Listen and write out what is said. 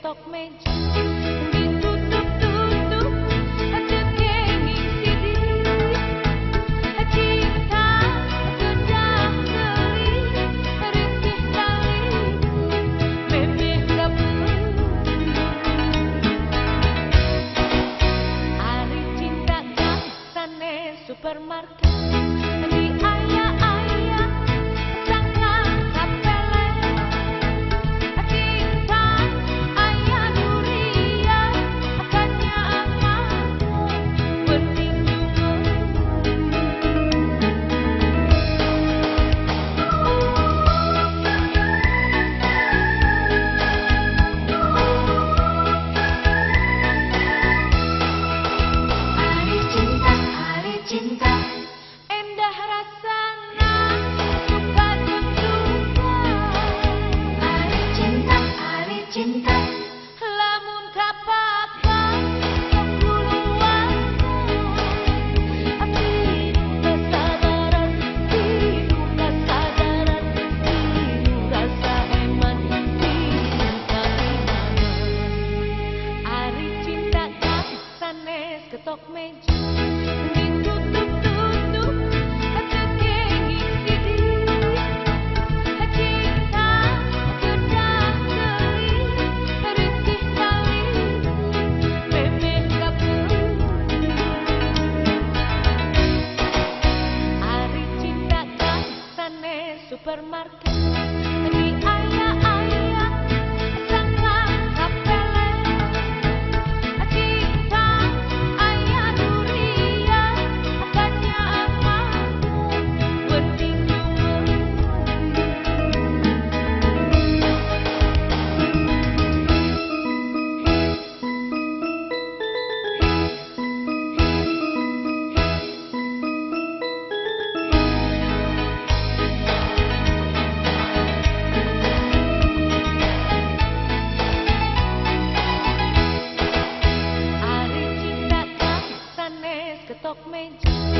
ketok meja supermarket sanes ketok